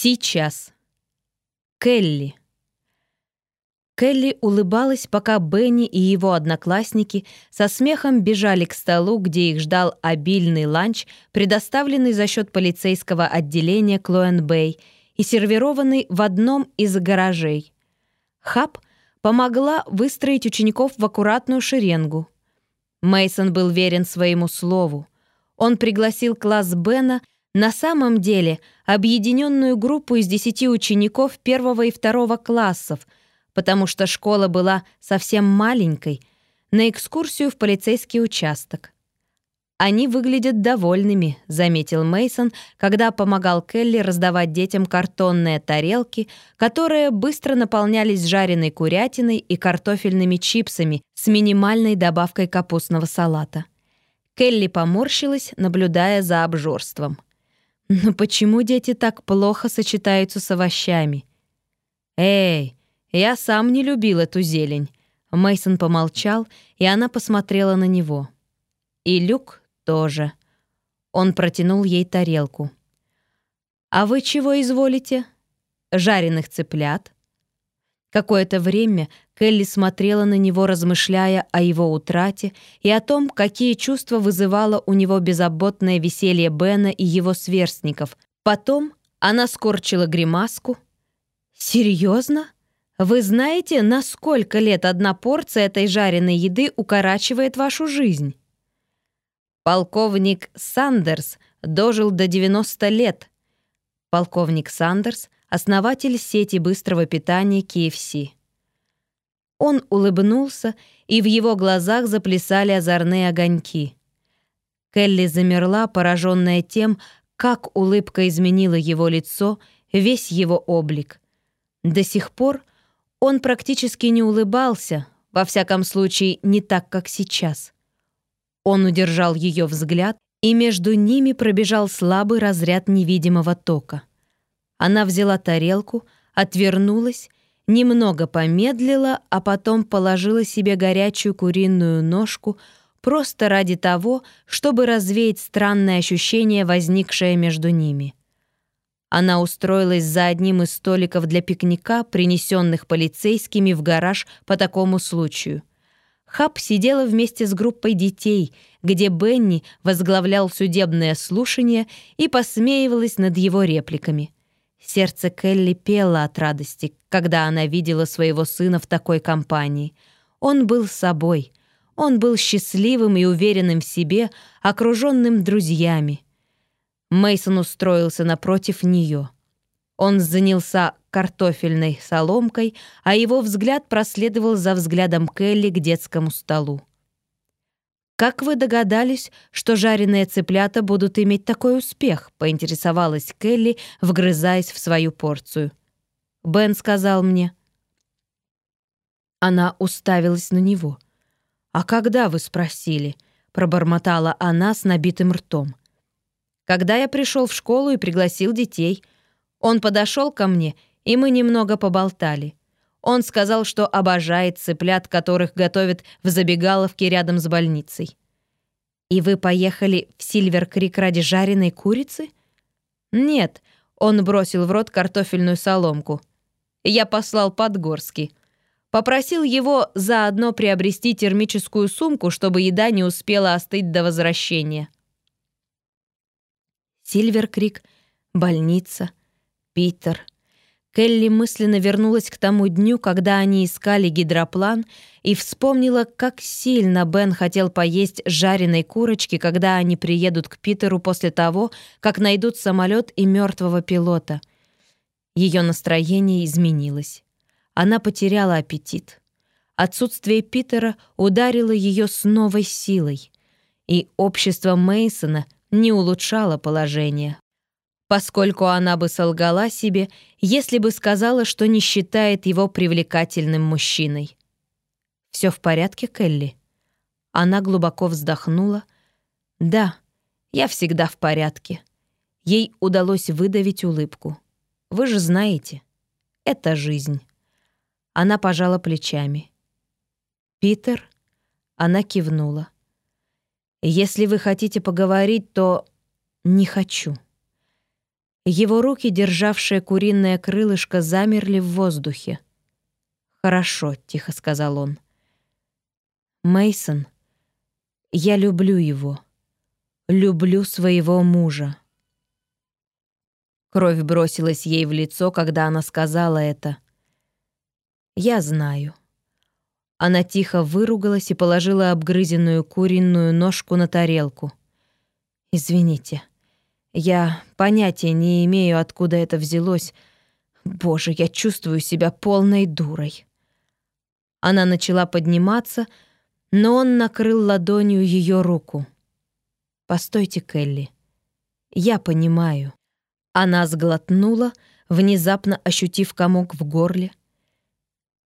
Сейчас. Келли. Келли улыбалась, пока Бенни и его одноклассники со смехом бежали к столу, где их ждал обильный ланч, предоставленный за счет полицейского отделения Клоэн-Бэй и сервированный в одном из гаражей. Хаб помогла выстроить учеников в аккуратную шеренгу. Мейсон был верен своему слову. Он пригласил класс Бена — на самом деле объединенную группу из десяти учеников первого и второго классов, потому что школа была совсем маленькой, на экскурсию в полицейский участок. Они выглядят довольными, заметил Мейсон, когда помогал Келли раздавать детям картонные тарелки, которые быстро наполнялись жареной курятиной и картофельными чипсами с минимальной добавкой капустного салата. Келли поморщилась, наблюдая за обжорством. Но почему дети так плохо сочетаются с овощами? Эй, я сам не любил эту зелень. Мейсон помолчал, и она посмотрела на него. И Люк тоже. Он протянул ей тарелку. «А вы чего изволите? Жареных цыплят?» Какое-то время Келли смотрела на него, размышляя о его утрате и о том, какие чувства вызывало у него беззаботное веселье Бена и его сверстников. Потом она скорчила гримаску. «Серьезно? Вы знаете, на сколько лет одна порция этой жареной еды укорачивает вашу жизнь?» Полковник Сандерс дожил до 90 лет. Полковник Сандерс — основатель сети быстрого питания KFC. Он улыбнулся, и в его глазах заплясали озорные огоньки. Келли замерла, пораженная тем, как улыбка изменила его лицо, весь его облик. До сих пор он практически не улыбался, во всяком случае не так, как сейчас. Он удержал ее взгляд, и между ними пробежал слабый разряд невидимого тока. Она взяла тарелку, отвернулась, немного помедлила, а потом положила себе горячую куриную ножку просто ради того, чтобы развеять странное ощущение, возникшее между ними. Она устроилась за одним из столиков для пикника, принесенных полицейскими в гараж по такому случаю. Хаб сидела вместе с группой детей, где Бенни возглавлял судебное слушание и посмеивалась над его репликами — Сердце Келли пело от радости, когда она видела своего сына в такой компании. Он был собой. Он был счастливым и уверенным в себе, окруженным друзьями. Мейсон устроился напротив нее. Он занялся картофельной соломкой, а его взгляд проследовал за взглядом Келли к детскому столу. «Как вы догадались, что жареные цыплята будут иметь такой успех?» — поинтересовалась Келли, вгрызаясь в свою порцию. «Бен сказал мне». Она уставилась на него. «А когда вы спросили?» — пробормотала она с набитым ртом. «Когда я пришел в школу и пригласил детей. Он подошел ко мне, и мы немного поболтали. Он сказал, что обожает цыплят, которых готовят в забегаловке рядом с больницей. «И вы поехали в Сильвер-Крик ради жареной курицы?» «Нет», — он бросил в рот картофельную соломку. «Я послал Подгорский. Попросил его заодно приобрести термическую сумку, чтобы еда не успела остыть до возвращения». Сильвер-Крик, больница, Питер — Келли мысленно вернулась к тому дню, когда они искали гидроплан, и вспомнила, как сильно Бен хотел поесть жареной курочки, когда они приедут к Питеру после того, как найдут самолет и мертвого пилота. Ее настроение изменилось. Она потеряла аппетит. Отсутствие Питера ударило ее с новой силой, и общество Мейсона не улучшало положение поскольку она бы солгала себе, если бы сказала, что не считает его привлекательным мужчиной. «Все в порядке, Келли?» Она глубоко вздохнула. «Да, я всегда в порядке». Ей удалось выдавить улыбку. «Вы же знаете, это жизнь». Она пожала плечами. «Питер?» Она кивнула. «Если вы хотите поговорить, то...» «Не хочу». Его руки, державшие куриное крылышко, замерли в воздухе. «Хорошо», — тихо сказал он. Мейсон, я люблю его. Люблю своего мужа». Кровь бросилась ей в лицо, когда она сказала это. «Я знаю». Она тихо выругалась и положила обгрызенную куриную ножку на тарелку. «Извините, я понятия не имею, откуда это взялось. Боже, я чувствую себя полной дурой». Она начала подниматься, но он накрыл ладонью ее руку. «Постойте, Келли. Я понимаю». Она сглотнула, внезапно ощутив комок в горле.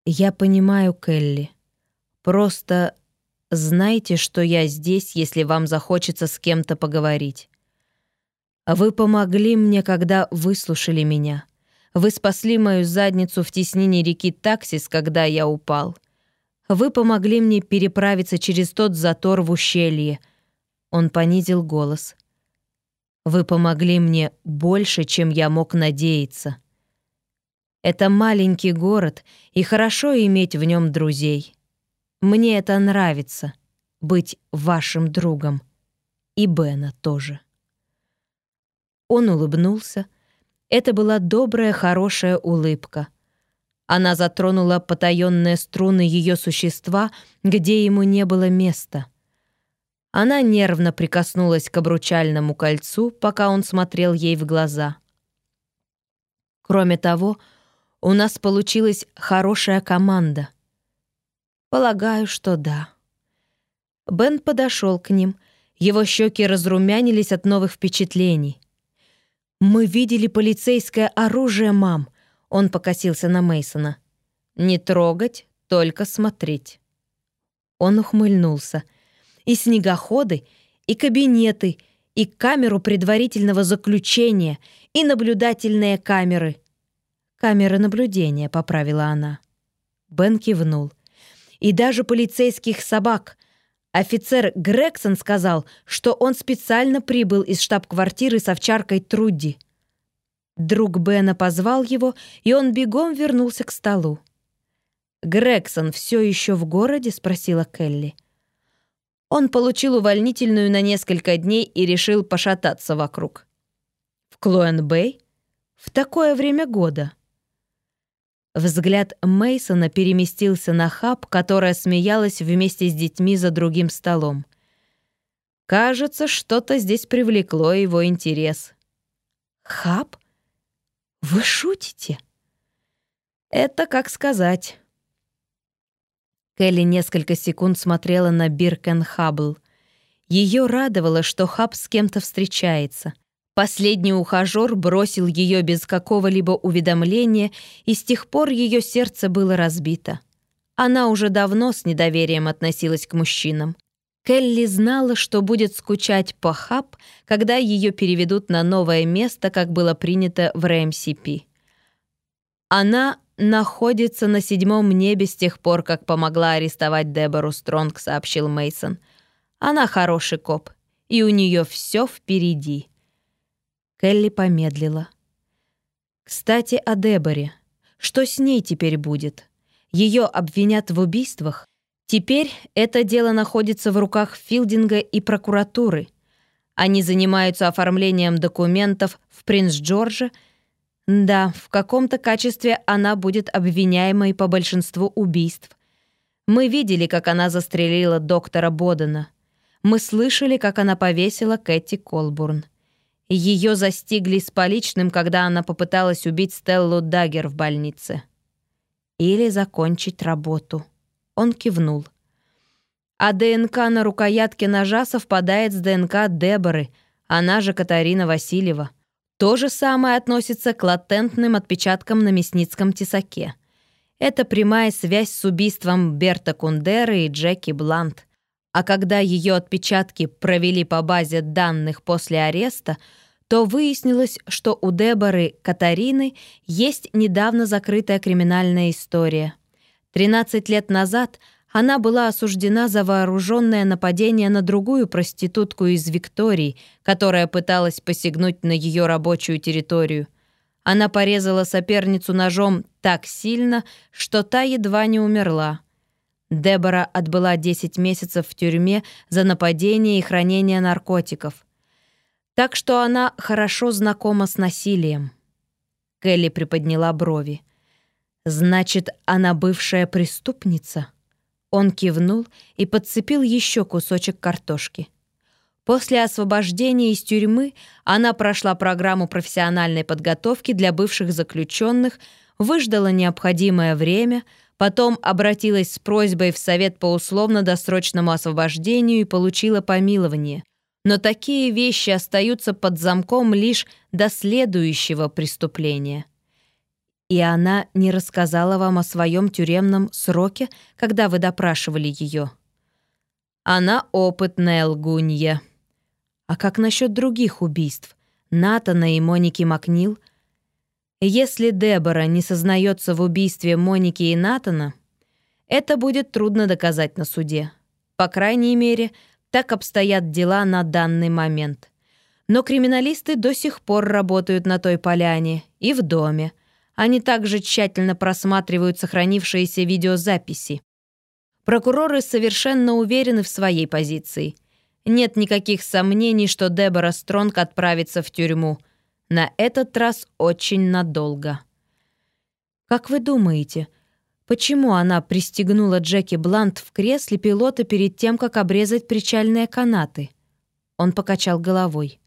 «Я понимаю, Келли. Просто знайте, что я здесь, если вам захочется с кем-то поговорить. Вы помогли мне, когда выслушали меня. Вы спасли мою задницу в теснине реки Таксис, когда я упал. Вы помогли мне переправиться через тот затор в ущелье». Он понизил голос. Вы помогли мне больше, чем я мог надеяться. Это маленький город, и хорошо иметь в нем друзей. Мне это нравится — быть вашим другом. И Бена тоже. Он улыбнулся. Это была добрая, хорошая улыбка. Она затронула потаенные струны ее существа, где ему не было места — она нервно прикоснулась к обручальному кольцу, пока он смотрел ей в глаза. Кроме того, у нас получилась хорошая команда. Полагаю, что да. Бен подошел к ним. Его щеки разрумянились от новых впечатлений. «Мы видели полицейское оружие, мам!» Он покосился на Мейсона. «Не трогать, только смотреть». Он ухмыльнулся — и снегоходы, и кабинеты, и камеру предварительного заключения, и наблюдательные камеры. «Камеры наблюдения», — поправила она. Бен кивнул. «И даже полицейских собак. Офицер Грегсон сказал, что он специально прибыл из штаб-квартиры с овчаркой Трудди». Друг Бена позвал его, и он бегом вернулся к столу. «Грегсон все еще в городе?» — спросила Келли. Он получил увольнительную на несколько дней и решил пошататься вокруг. В Клоэн-Бэй? В такое время года? Взгляд Мейсона переместился на Хаб, которая смеялась вместе с детьми за другим столом. Кажется, что-то здесь привлекло его интерес. «Хаб? Вы шутите?» «Это как сказать. Келли несколько секунд смотрела на Биркен Хаббл. Ее радовало, что Хаб с кем-то встречается. Последний ухажер бросил ее без какого-либо уведомления, и с тех пор ее сердце было разбито. Она уже давно с недоверием относилась к мужчинам. Келли знала, что будет скучать по Хаб, когда ее переведут на новое место, как было принято в РМСП. Она находится на седьмом небе с тех пор, как помогла арестовать Дебору Стронг, сообщил Мейсон. Она хороший коп, и у нее все впереди. Келли помедлила. Кстати, о Деборе. Что с ней теперь будет? Ее обвинят в убийствах? Теперь это дело находится в руках Филдинга и прокуратуры. Они занимаются оформлением документов в Принц-Джорджа да, в каком-то качестве она будет обвиняемой по большинству убийств. Мы видели, как она застрелила доктора Бодена. Мы слышали, как она повесила Кэти Колбурн. Ее застигли с поличным, когда она попыталась убить Стеллу Даггер в больнице. Или закончить работу. Он кивнул. А ДНК на рукоятке ножа совпадает с ДНК Деборы, она же Катарина Васильева. То же самое относится к латентным отпечаткам на мясницком тесаке. Это прямая связь с убийством Берта Кундеры и Джеки Блант. А когда ее отпечатки провели по базе данных после ареста, то выяснилось, что у Деборы Катарины есть недавно закрытая криминальная история. 13 лет назад Она была осуждена за вооруженное нападение на другую проститутку из Виктории, которая пыталась посягнуть на ее рабочую территорию. Она порезала соперницу ножом так сильно, что та едва не умерла. Дебора отбыла 10 месяцев в тюрьме за нападение и хранение наркотиков. Так что она хорошо знакома с насилием. Келли приподняла брови. «Значит, она бывшая преступница?» Он кивнул и подцепил еще кусочек картошки. После освобождения из тюрьмы она прошла программу профессиональной подготовки для бывших заключенных, выждала необходимое время, потом обратилась с просьбой в Совет по условно-досрочному освобождению и получила помилование. Но такие вещи остаются под замком лишь до следующего преступления. И она не рассказала вам о своем тюремном сроке, когда вы допрашивали ее. Она опытная лгунья. А как насчет других убийств? Натана и Моники Макнил? Если Дебора не сознается в убийстве Моники и Натана, это будет трудно доказать на суде. По крайней мере, так обстоят дела на данный момент. Но криминалисты до сих пор работают на той поляне и в доме, они также тщательно просматривают сохранившиеся видеозаписи. Прокуроры совершенно уверены в своей позиции. Нет никаких сомнений, что Дебора Стронг отправится в тюрьму. На этот раз очень надолго. Как вы думаете, почему она пристегнула Джеки Блант в кресле пилота перед тем, как обрезать причальные канаты? Он покачал головой.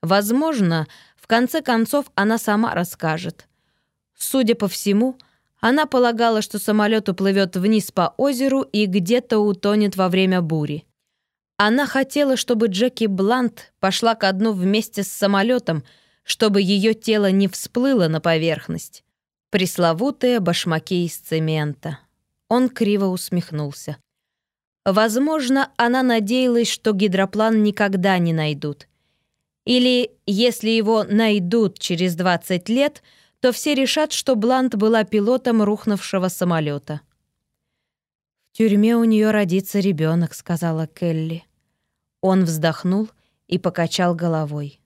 Возможно, в конце концов она сама расскажет. Судя по всему, она полагала, что самолет уплывет вниз по озеру и где-то утонет во время бури. Она хотела, чтобы Джеки Блант пошла ко дну вместе с самолетом, чтобы ее тело не всплыло на поверхность. Пресловутые башмаки из цемента. Он криво усмехнулся. Возможно, она надеялась, что гидроплан никогда не найдут. Или, если его найдут через 20 лет — то все решат, что Блант была пилотом рухнувшего самолета. «В тюрьме у нее родится ребенок», — сказала Келли. Он вздохнул и покачал головой.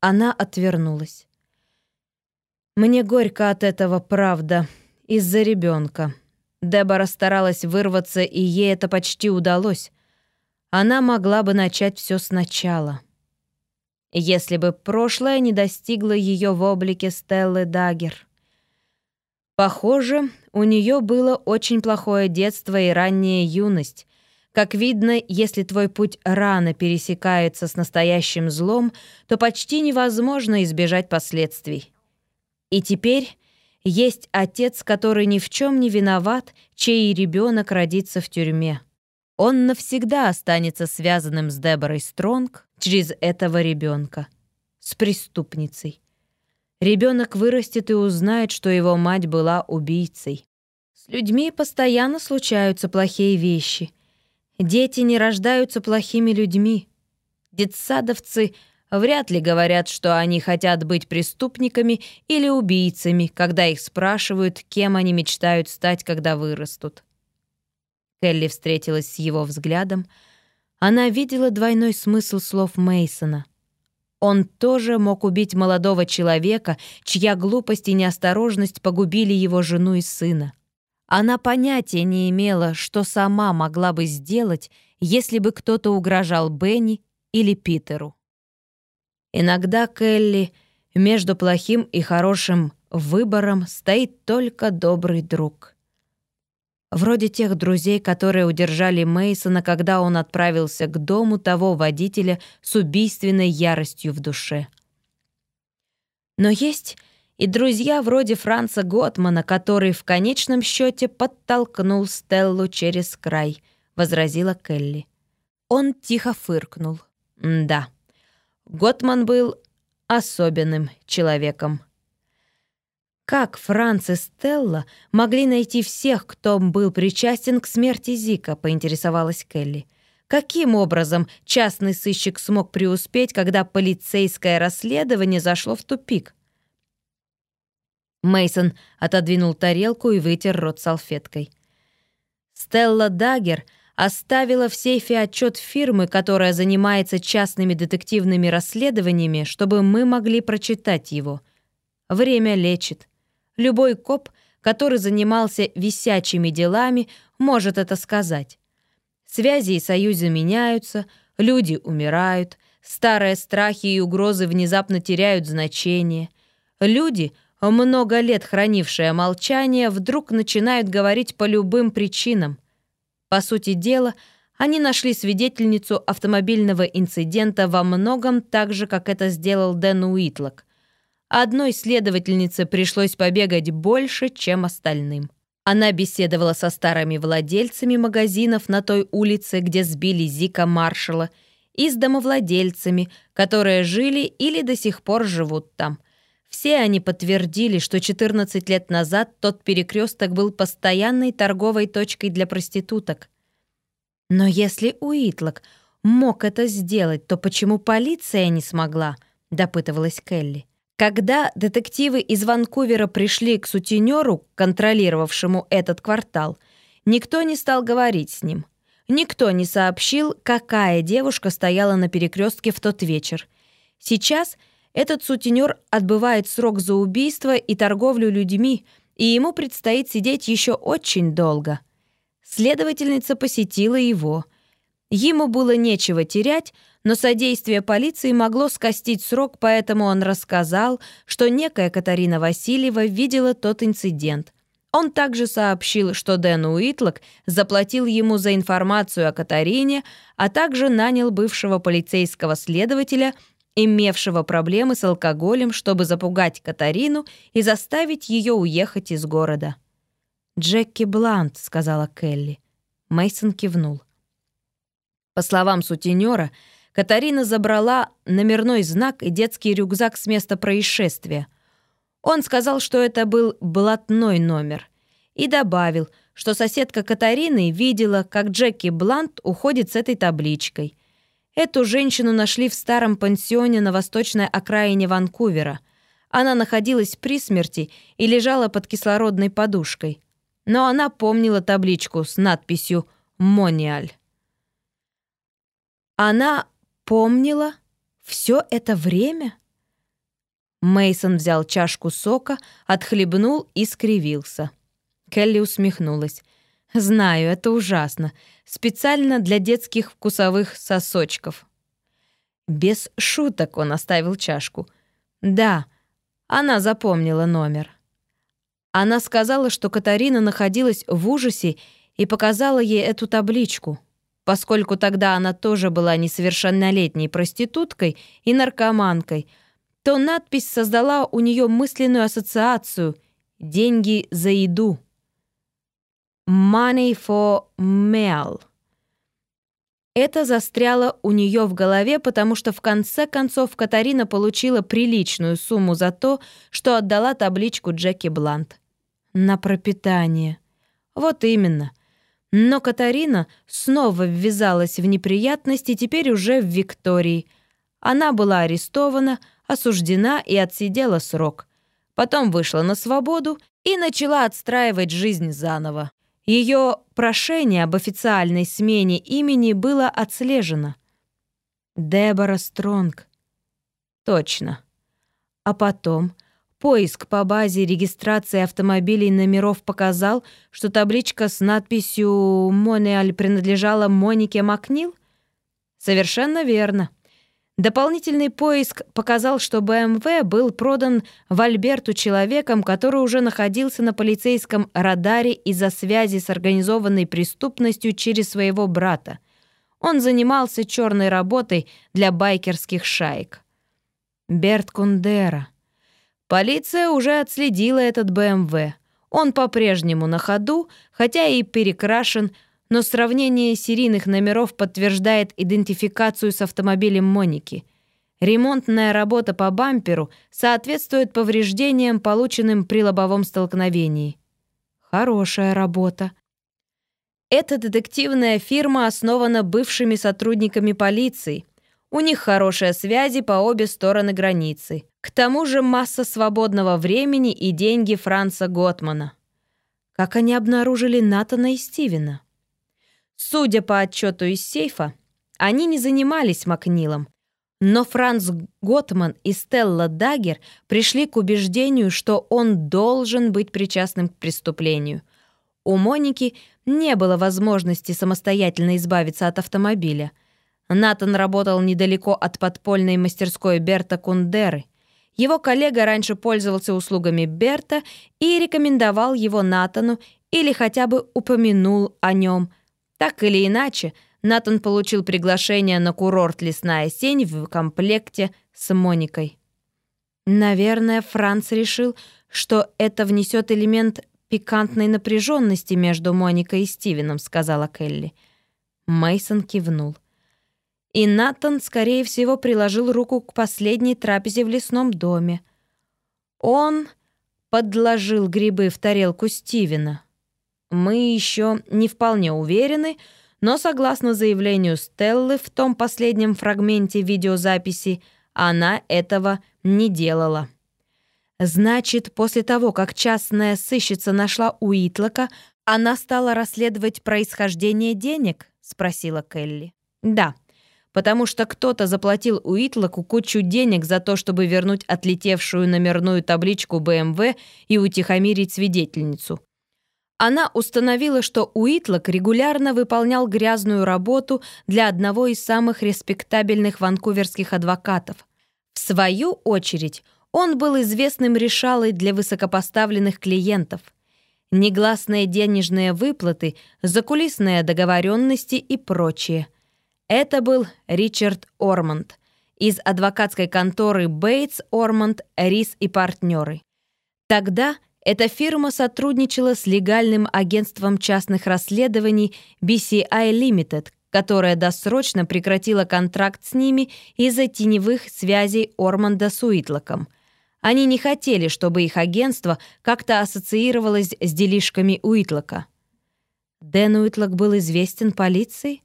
Она отвернулась. «Мне горько от этого, правда, из-за ребенка. Дебора старалась вырваться, и ей это почти удалось. Она могла бы начать все сначала» если бы прошлое не достигло ее в облике Стеллы Дагер. Похоже, у нее было очень плохое детство и ранняя юность. Как видно, если твой путь рано пересекается с настоящим злом, то почти невозможно избежать последствий. И теперь есть отец, который ни в чем не виноват, чей ребенок родится в тюрьме. Он навсегда останется связанным с Деборой Стронг через этого ребенка, с преступницей. Ребенок вырастет и узнает, что его мать была убийцей. С людьми постоянно случаются плохие вещи. Дети не рождаются плохими людьми. Детсадовцы вряд ли говорят, что они хотят быть преступниками или убийцами, когда их спрашивают, кем они мечтают стать, когда вырастут. Келли встретилась с его взглядом. Она видела двойной смысл слов Мейсона. Он тоже мог убить молодого человека, чья глупость и неосторожность погубили его жену и сына. Она понятия не имела, что сама могла бы сделать, если бы кто-то угрожал Бенни или Питеру. Иногда Келли между плохим и хорошим выбором стоит только добрый друг — Вроде тех друзей, которые удержали Мейсона, когда он отправился к дому того водителя с убийственной яростью в душе. Но есть и друзья вроде Франца Готмана, который в конечном счете подтолкнул Стеллу через край, возразила Келли. Он тихо фыркнул. Да, Готман был особенным человеком. Как Франц и Стелла могли найти всех, кто был причастен к смерти Зика, поинтересовалась Келли. Каким образом частный сыщик смог преуспеть, когда полицейское расследование зашло в тупик? Мейсон отодвинул тарелку и вытер рот салфеткой. Стелла Даггер оставила в сейфе отчет фирмы, которая занимается частными детективными расследованиями, чтобы мы могли прочитать его. Время лечит. Любой коп, который занимался висячими делами, может это сказать. Связи и союзы меняются, люди умирают, старые страхи и угрозы внезапно теряют значение. Люди, много лет хранившие молчание, вдруг начинают говорить по любым причинам. По сути дела, они нашли свидетельницу автомобильного инцидента во многом так же, как это сделал Дэн Уитлок. Одной следовательнице пришлось побегать больше, чем остальным. Она беседовала со старыми владельцами магазинов на той улице, где сбили Зика Маршала, и с домовладельцами, которые жили или до сих пор живут там. Все они подтвердили, что 14 лет назад тот перекресток был постоянной торговой точкой для проституток. Но если Уитлок мог это сделать, то почему полиция не смогла? допытывалась Келли. Когда детективы из Ванкувера пришли к сутенеру, контролировавшему этот квартал, никто не стал говорить с ним. Никто не сообщил, какая девушка стояла на перекрестке в тот вечер. Сейчас этот сутенер отбывает срок за убийство и торговлю людьми, и ему предстоит сидеть еще очень долго. Следовательница посетила его. Ему было нечего терять, но содействие полиции могло скостить срок, поэтому он рассказал, что некая Катарина Васильева видела тот инцидент. Он также сообщил, что Дэн Уитлок заплатил ему за информацию о Катарине, а также нанял бывшего полицейского следователя, имевшего проблемы с алкоголем, чтобы запугать Катарину и заставить ее уехать из города. «Джеки Блант», — сказала Келли. Мейсон кивнул. По словам сутенера, Катарина забрала номерной знак и детский рюкзак с места происшествия. Он сказал, что это был блатной номер, и добавил, что соседка Катарины видела, как Джеки Блант уходит с этой табличкой. Эту женщину нашли в старом пансионе на восточной окраине Ванкувера. Она находилась при смерти и лежала под кислородной подушкой. Но она помнила табличку с надписью «Мониаль». Она помнила все это время? Мейсон взял чашку сока, отхлебнул и скривился. Келли усмехнулась. «Знаю, это ужасно. Специально для детских вкусовых сосочков». Без шуток он оставил чашку. «Да, она запомнила номер». Она сказала, что Катарина находилась в ужасе и показала ей эту табличку. Поскольку тогда она тоже была несовершеннолетней проституткой и наркоманкой, то надпись создала у нее мысленную ассоциацию «Деньги за еду». «Money for meal». Это застряло у нее в голове, потому что в конце концов Катарина получила приличную сумму за то, что отдала табличку Джеки Блант. На пропитание. Вот именно. Но Катарина снова ввязалась в неприятности теперь уже в Виктории. Она была арестована, осуждена и отсидела срок. Потом вышла на свободу и начала отстраивать жизнь заново. Ее прошение об официальной смене имени было отслежено. Дебора Стронг. Точно. А потом Поиск по базе регистрации автомобилей номеров показал, что табличка с надписью «Монеаль» принадлежала Монике Макнил? Совершенно верно. Дополнительный поиск показал, что БМВ был продан в Альберту человеком, который уже находился на полицейском радаре из-за связи с организованной преступностью через своего брата. Он занимался черной работой для байкерских шаек. Берт Кундера — Полиция уже отследила этот БМВ. Он по-прежнему на ходу, хотя и перекрашен, но сравнение серийных номеров подтверждает идентификацию с автомобилем Моники. Ремонтная работа по бамперу соответствует повреждениям, полученным при лобовом столкновении. Хорошая работа. Эта детективная фирма основана бывшими сотрудниками полиции. У них хорошие связи по обе стороны границы. К тому же масса свободного времени и деньги Франца Готмана. Как они обнаружили Натана и Стивена? Судя по отчету из сейфа, они не занимались Макнилом. Но Франц Готман и Стелла Дагер пришли к убеждению, что он должен быть причастным к преступлению. У Моники не было возможности самостоятельно избавиться от автомобиля. Натан работал недалеко от подпольной мастерской Берта Кундеры. Его коллега раньше пользовался услугами Берта и рекомендовал его Натану или хотя бы упомянул о нем. Так или иначе, Натан получил приглашение на курорт «Лесная сень» в комплекте с Моникой. Наверное, Франц решил, что это внесет элемент пикантной напряженности между Моникой и Стивеном, сказала Келли. Мейсон кивнул. И Натан, скорее всего, приложил руку к последней трапезе в лесном доме. Он подложил грибы в тарелку Стивена. Мы еще не вполне уверены, но согласно заявлению Стеллы в том последнем фрагменте видеозаписи, она этого не делала. Значит, после того, как частная сыщица нашла Уитлока, она стала расследовать происхождение денег? спросила Келли. Да, потому что кто-то заплатил Уитлоку кучу денег за то, чтобы вернуть отлетевшую номерную табличку БМВ и утихомирить свидетельницу. Она установила, что Уитлок регулярно выполнял грязную работу для одного из самых респектабельных ванкуверских адвокатов. В свою очередь, он был известным решалой для высокопоставленных клиентов. Негласные денежные выплаты, закулисные договоренности и прочее. Это был Ричард Ормонд из адвокатской конторы Бейтс, Ормонд, Рис и партнеры. Тогда эта фирма сотрудничала с легальным агентством частных расследований BCI Limited, которая досрочно прекратила контракт с ними из-за теневых связей Орманда с Уитлоком. Они не хотели, чтобы их агентство как-то ассоциировалось с делишками Уитлока. Дэн Уитлок был известен полиции?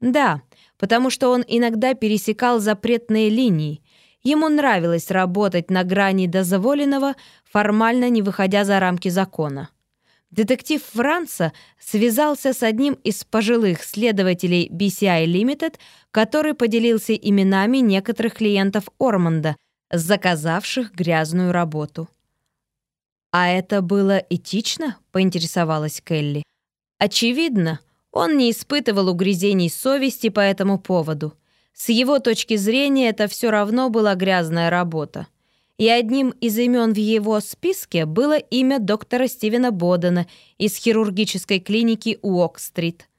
Да, потому что он иногда пересекал запретные линии, Ему нравилось работать на грани дозволенного, формально не выходя за рамки закона. Детектив Франца связался с одним из пожилых следователей BCI Limited, который поделился именами некоторых клиентов Ормонда, заказавших грязную работу. «А это было этично?» — поинтересовалась Келли. Очевидно, он не испытывал угрызений совести по этому поводу — с его точки зрения это все равно была грязная работа. И одним из имен в его списке было имя доктора Стивена Бодена из хирургической клиники Уок-стрит.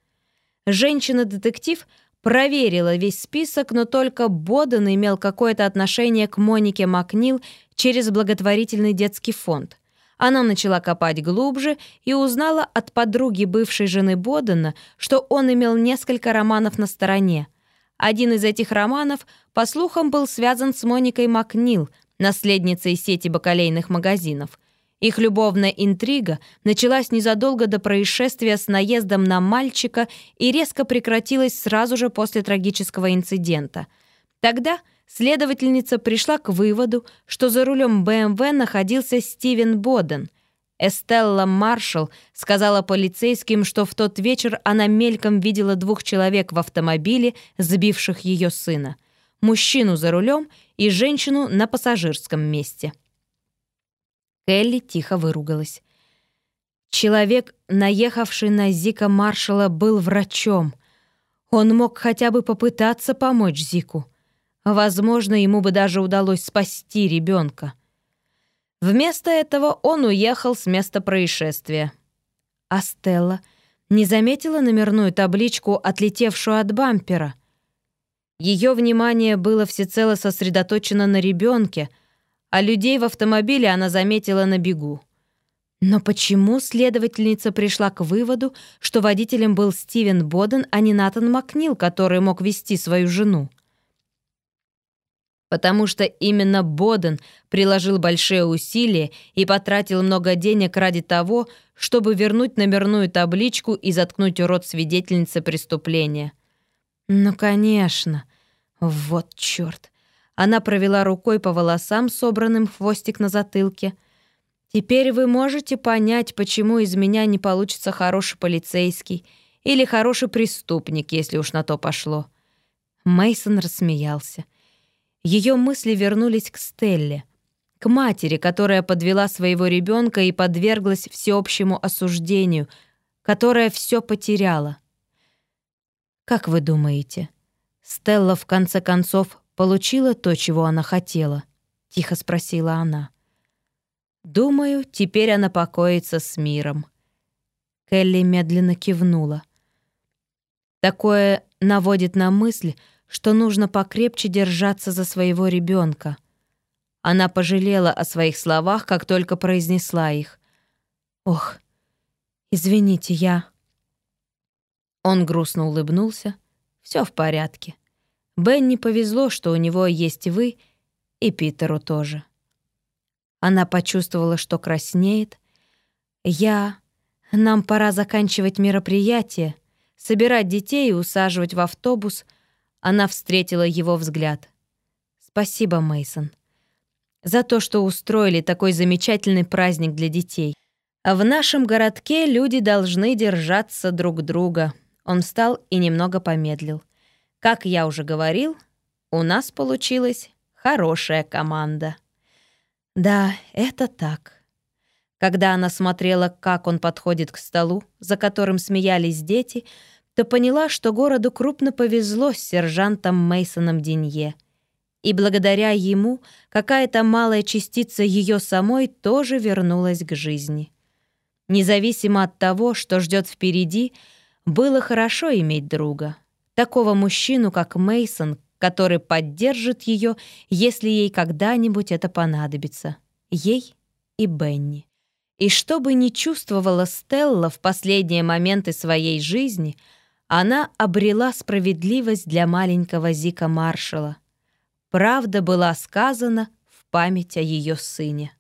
Женщина-детектив проверила весь список, но только Боден имел какое-то отношение к Монике Макнил через благотворительный детский фонд. Она начала копать глубже и узнала от подруги бывшей жены Бодена, что он имел несколько романов на стороне – один из этих романов, по слухам, был связан с Моникой Макнил, наследницей сети бакалейных магазинов. Их любовная интрига началась незадолго до происшествия с наездом на мальчика и резко прекратилась сразу же после трагического инцидента. Тогда следовательница пришла к выводу, что за рулем БМВ находился Стивен Боден – Эстелла Маршалл сказала полицейским, что в тот вечер она мельком видела двух человек в автомобиле, сбивших ее сына. Мужчину за рулем и женщину на пассажирском месте. Келли тихо выругалась. Человек, наехавший на Зика Маршала, был врачом. Он мог хотя бы попытаться помочь Зику. Возможно, ему бы даже удалось спасти ребенка. Вместо этого он уехал с места происшествия. А Стелла не заметила номерную табличку, отлетевшую от бампера. Ее внимание было всецело сосредоточено на ребенке, а людей в автомобиле она заметила на бегу. Но почему следовательница пришла к выводу, что водителем был Стивен Боден, а не Натан Макнил, который мог вести свою жену? Потому что именно Боден приложил большие усилия и потратил много денег ради того, чтобы вернуть номерную табличку и заткнуть рот свидетельницы преступления. Ну, конечно. Вот чёрт. Она провела рукой по волосам, собранным хвостик на затылке. Теперь вы можете понять, почему из меня не получится хороший полицейский, Или хороший преступник, если уж на то пошло. Мейсон рассмеялся. Ее мысли вернулись к Стелле, к матери, которая подвела своего ребенка и подверглась всеобщему осуждению, которая все потеряла. Как вы думаете, Стелла в конце концов получила то, чего она хотела? Тихо спросила она. Думаю, теперь она покоится с миром. Келли медленно кивнула. Такое наводит на мысль, что нужно покрепче держаться за своего ребенка. Она пожалела о своих словах, как только произнесла их. «Ох, извините, я...» Он грустно улыбнулся. Все в порядке. Бенни повезло, что у него есть вы, и Питеру тоже». Она почувствовала, что краснеет. «Я... Нам пора заканчивать мероприятие, собирать детей и усаживать в автобус». Она встретила его взгляд. «Спасибо, Мейсон, за то, что устроили такой замечательный праздник для детей. В нашем городке люди должны держаться друг друга». Он встал и немного помедлил. «Как я уже говорил, у нас получилась хорошая команда». Да, это так. Когда она смотрела, как он подходит к столу, за которым смеялись дети, то поняла, что городу крупно повезло с сержантом Мейсоном Денье. И благодаря ему какая-то малая частица ее самой тоже вернулась к жизни. Независимо от того, что ждет впереди, было хорошо иметь друга. Такого мужчину, как Мейсон, который поддержит ее, если ей когда-нибудь это понадобится. Ей и Бенни. И что бы ни чувствовала Стелла в последние моменты своей жизни, она обрела справедливость для маленького Зика Маршала. Правда была сказана в память о ее сыне.